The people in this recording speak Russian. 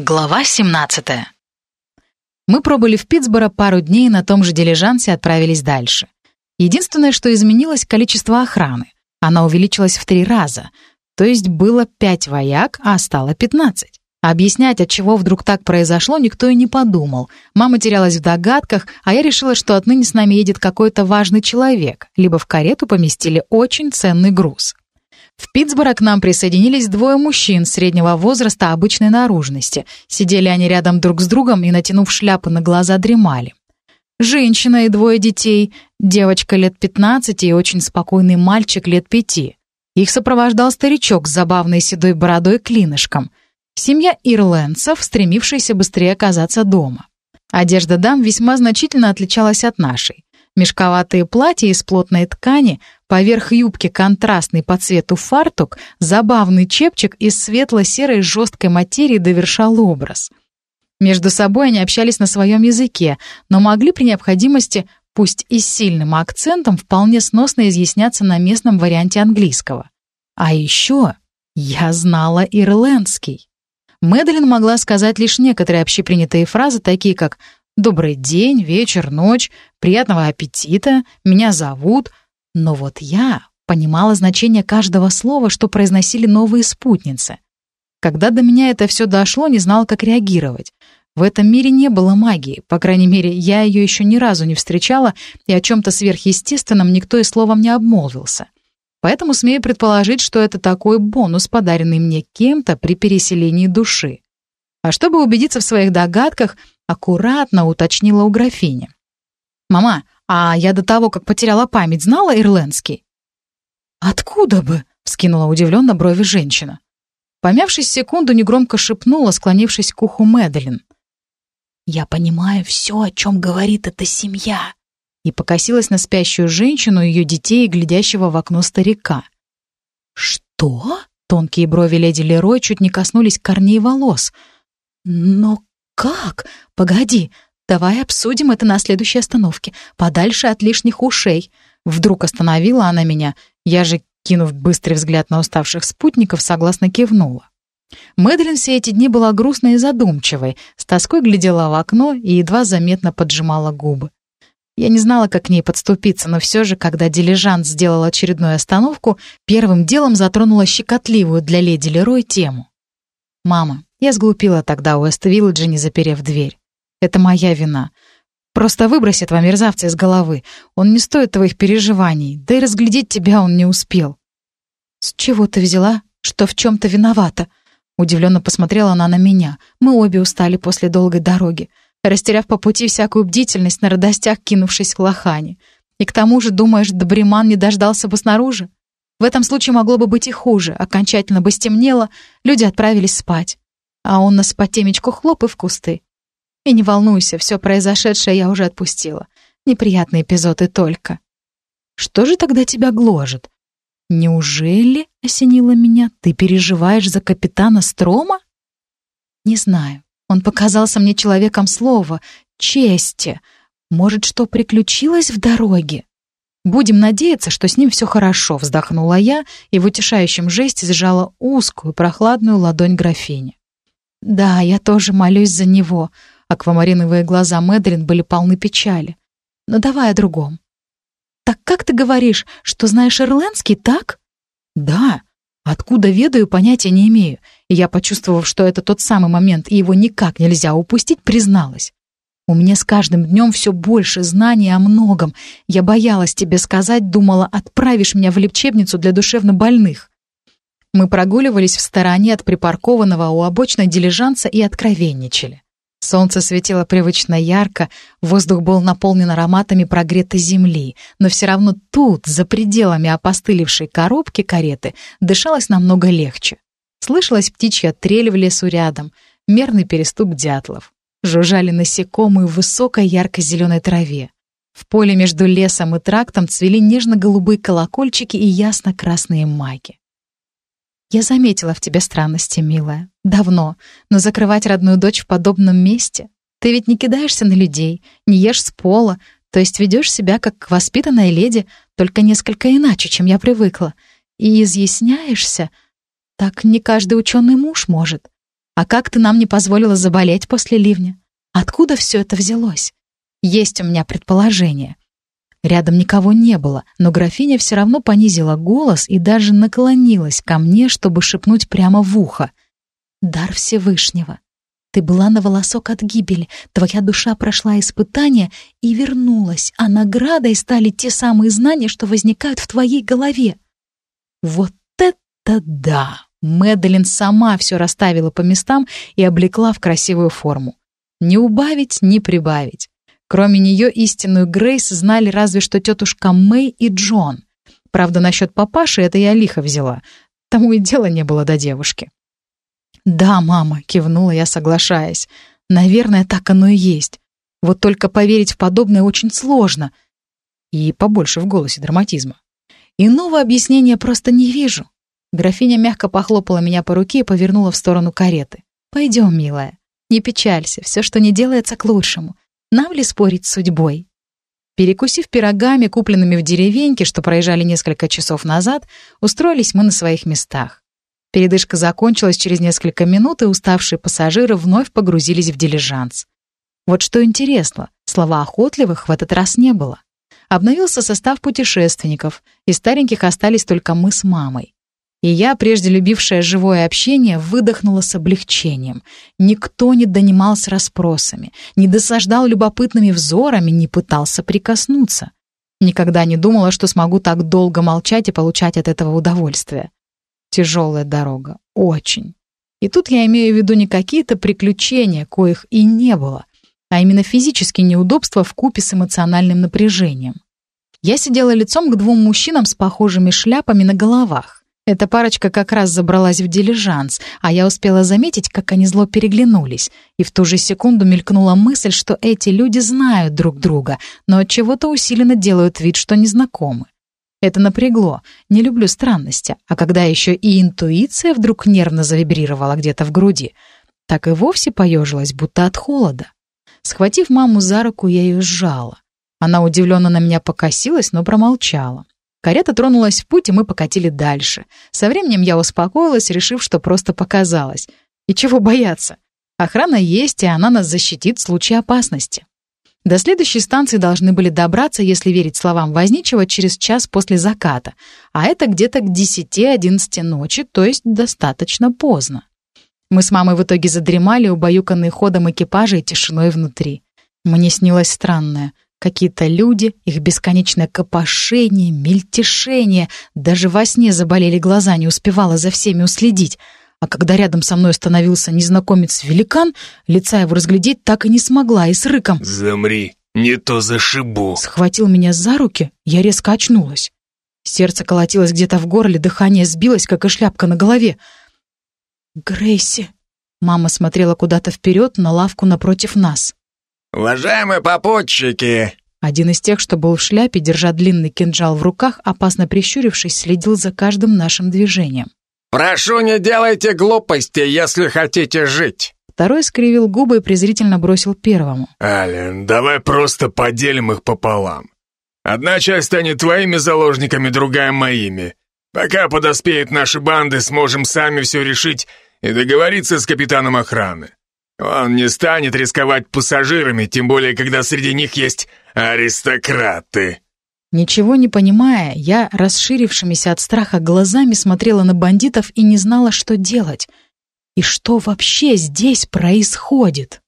Глава 17. Мы пробыли в Питтсборо пару дней и на том же дилижансе отправились дальше. Единственное, что изменилось, количество охраны. Она увеличилась в три раза. То есть было пять вояк, а стало пятнадцать. Объяснять, от чего вдруг так произошло, никто и не подумал. Мама терялась в догадках, а я решила, что отныне с нами едет какой-то важный человек, либо в карету поместили очень ценный груз. В Питтсборо к нам присоединились двое мужчин среднего возраста обычной наружности. Сидели они рядом друг с другом и, натянув шляпы на глаза, дремали. Женщина и двое детей, девочка лет 15 и очень спокойный мальчик лет пяти. Их сопровождал старичок с забавной седой бородой клинышком. Семья ирландцев, стремившаяся быстрее оказаться дома. Одежда дам весьма значительно отличалась от нашей. Мешковатые платья из плотной ткани, поверх юбки контрастный по цвету фартук, забавный чепчик из светло-серой жесткой материи довершал образ. Между собой они общались на своем языке, но могли при необходимости, пусть и с сильным акцентом, вполне сносно изъясняться на местном варианте английского. А еще я знала ирландский. Мэдлин могла сказать лишь некоторые общепринятые фразы, такие как «добрый день», «вечер», «ночь», «приятного аппетита», «меня зовут». Но вот я понимала значение каждого слова, что произносили новые спутницы. Когда до меня это все дошло, не знала, как реагировать. В этом мире не было магии, по крайней мере, я ее еще ни разу не встречала, и о чем-то сверхъестественном никто и словом не обмолвился. Поэтому смею предположить, что это такой бонус, подаренный мне кем-то при переселении души. А чтобы убедиться в своих догадках, аккуратно уточнила у графини. «Мама, а я до того, как потеряла память, знала ирландский?» «Откуда бы?» — вскинула удивленно брови женщина. Помявшись секунду, негромко шепнула, склонившись к уху Мэдалин. «Я понимаю все, о чем говорит эта семья», и покосилась на спящую женщину, ее детей и глядящего в окно старика. «Что?» — тонкие брови леди Лерой чуть не коснулись корней волос. «Но как? Погоди, давай обсудим это на следующей остановке, подальше от лишних ушей». Вдруг остановила она меня, я же, кинув быстрый взгляд на уставших спутников, согласно кивнула. Мэдлин все эти дни была грустной и задумчивой, с тоской глядела в окно и едва заметно поджимала губы. Я не знала, как к ней подступиться, но все же, когда дилижанс сделал очередную остановку, первым делом затронула щекотливую для леди Лерой тему. «Мама, я сглупила тогда у Эст-Вилледжа, не заперев дверь. Это моя вина. Просто выбрось этого мерзавца из головы. Он не стоит твоих переживаний, да и разглядеть тебя он не успел». «С чего ты взяла, что в чем-то виновата?» Удивленно посмотрела она на меня. «Мы обе устали после долгой дороги растеряв по пути всякую бдительность на радостях, кинувшись к лохане. И к тому же, думаешь, Добриман не дождался бы снаружи? В этом случае могло бы быть и хуже. Окончательно бы стемнело, люди отправились спать. А он нас по темечку хлоп и в кусты. И не волнуйся, все произошедшее я уже отпустила. Неприятные эпизоды только. Что же тогда тебя гложет? Неужели, осенило меня, ты переживаешь за капитана Строма? Не знаю. Он показался мне человеком слова, чести. Может, что приключилось в дороге? Будем надеяться, что с ним все хорошо, вздохнула я и в утешающем жесте сжала узкую, прохладную ладонь графини. Да, я тоже молюсь за него. Аквамариновые глаза Мэдрин были полны печали. Но давай о другом. Так как ты говоришь, что знаешь ирландский, так? Да, Откуда ведаю, понятия не имею. И я, почувствовав, что это тот самый момент, и его никак нельзя упустить, призналась. У меня с каждым днем все больше знаний о многом. Я боялась тебе сказать, думала, отправишь меня в лечебницу для душевнобольных. Мы прогуливались в стороне от припаркованного у обочной дилижанса и откровенничали. Солнце светило привычно ярко, воздух был наполнен ароматами прогретой земли, но все равно тут, за пределами опостылевшей коробки кареты, дышалось намного легче. Слышалась птичья трель в лесу рядом, мерный перестук дятлов. Жужжали насекомые в высокой ярко-зеленой траве. В поле между лесом и трактом цвели нежно-голубые колокольчики и ясно-красные маки. Я заметила в тебе странности, милая. Давно. Но закрывать родную дочь в подобном месте? Ты ведь не кидаешься на людей, не ешь с пола, то есть ведешь себя как воспитанная леди, только несколько иначе, чем я привыкла. И изъясняешься. Так не каждый ученый муж может. А как ты нам не позволила заболеть после ливня? Откуда все это взялось? Есть у меня предположение. Рядом никого не было, но графиня все равно понизила голос и даже наклонилась ко мне, чтобы шепнуть прямо в ухо. «Дар Всевышнего. Ты была на волосок от гибели, твоя душа прошла испытание и вернулась, а наградой стали те самые знания, что возникают в твоей голове». Вот это да! Мэдалин сама все расставила по местам и облекла в красивую форму. Не убавить, не прибавить. Кроме нее истинную Грейс знали разве что тетушка Мэй и Джон. Правда, насчет папаши это я лихо взяла. Тому и дела не было до девушки. «Да, мама», — кивнула я, соглашаясь. «Наверное, так оно и есть. Вот только поверить в подобное очень сложно». И побольше в голосе драматизма. Иного объяснения просто не вижу. Графиня мягко похлопала меня по руке и повернула в сторону кареты. «Пойдем, милая. Не печалься, все, что не делается, к лучшему. Нам ли спорить с судьбой?» Перекусив пирогами, купленными в деревеньке, что проезжали несколько часов назад, устроились мы на своих местах. Передышка закончилась через несколько минут, и уставшие пассажиры вновь погрузились в дилижанс. Вот что интересно, слова охотливых в этот раз не было. Обновился состав путешественников, и стареньких остались только мы с мамой. И я, прежде любившая живое общение, выдохнула с облегчением. Никто не донимался расспросами, не досаждал любопытными взорами, не пытался прикоснуться. Никогда не думала, что смогу так долго молчать и получать от этого удовольствие. Тяжелая дорога. Очень. И тут я имею в виду не какие-то приключения, коих и не было, а именно физические неудобства в купе с эмоциональным напряжением. Я сидела лицом к двум мужчинам с похожими шляпами на головах. Эта парочка как раз забралась в дилижанс, а я успела заметить, как они зло переглянулись, и в ту же секунду мелькнула мысль, что эти люди знают друг друга, но от чего-то усиленно делают вид, что незнакомы. Это напрягло. Не люблю странности, а когда еще и интуиция вдруг нервно завибрировала где-то в груди, так и вовсе поежилась, будто от холода. Схватив маму за руку, я ее сжала. Она удивленно на меня покосилась, но промолчала. Карета тронулась в путь, и мы покатили дальше. Со временем я успокоилась, решив, что просто показалось. И чего бояться? Охрана есть, и она нас защитит в случае опасности. До следующей станции должны были добраться, если верить словам Возничего, через час после заката, а это где-то к 10-11 ночи, то есть достаточно поздно. Мы с мамой в итоге задремали, убаюканные ходом экипажа и тишиной внутри. Мне снилось странное — Какие-то люди, их бесконечное копошение, мельтешение. Даже во сне заболели глаза, не успевала за всеми уследить. А когда рядом со мной становился незнакомец-великан, лица его разглядеть так и не смогла, и с рыком «Замри, не то зашибу!» Схватил меня за руки, я резко очнулась. Сердце колотилось где-то в горле, дыхание сбилось, как и шляпка на голове. «Грейси!» Мама смотрела куда-то вперед на лавку напротив нас. «Уважаемые попутчики!» Один из тех, что был в шляпе, держа длинный кинжал в руках, опасно прищурившись, следил за каждым нашим движением. «Прошу, не делайте глупости, если хотите жить!» Второй скривил губы и презрительно бросил первому. «Ален, давай просто поделим их пополам. Одна часть станет твоими заложниками, другая моими. Пока подоспеют наши банды, сможем сами все решить и договориться с капитаном охраны. Он не станет рисковать пассажирами, тем более, когда среди них есть аристократы. Ничего не понимая, я, расширившимися от страха глазами, смотрела на бандитов и не знала, что делать. И что вообще здесь происходит?